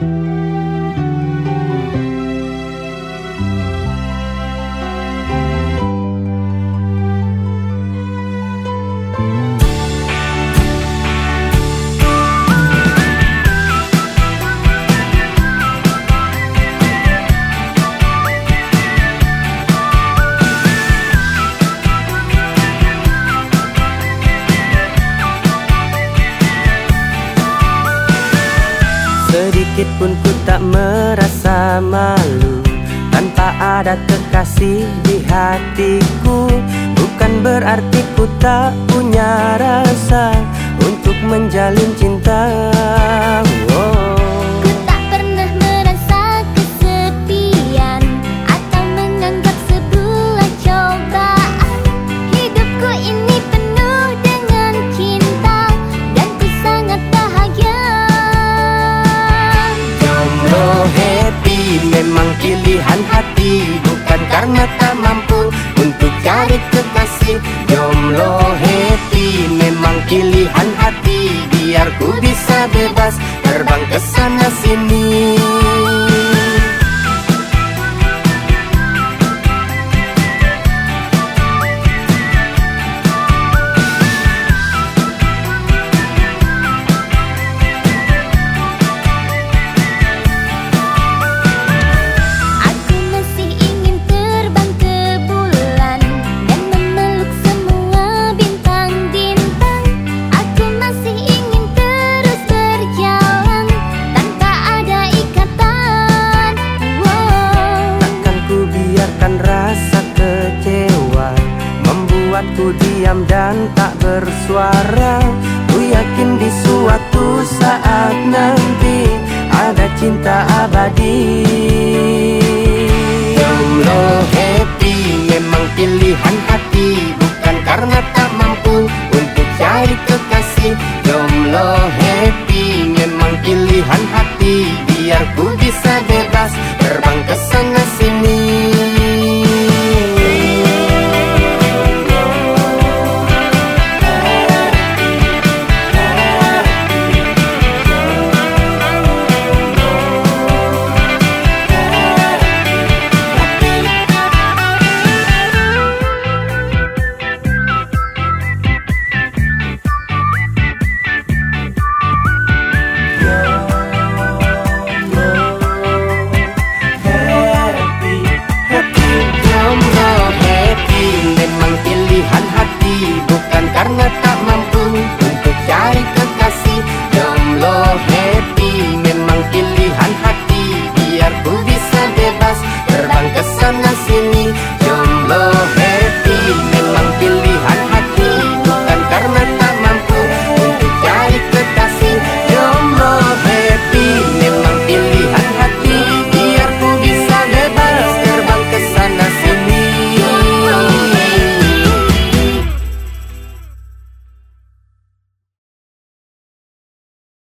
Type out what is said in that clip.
Música pun ku tak merasa malu Tanpa ada kekasih di hatiku. Bukan berarti ku tak punya rasa Untuk menjalin cinta karena tak mampu untuk cari kekasih. Jomblo happy memang pilihan hati. Biar ku bisa bebas terbang ke sana sini Membuatku diam dan tak bersuara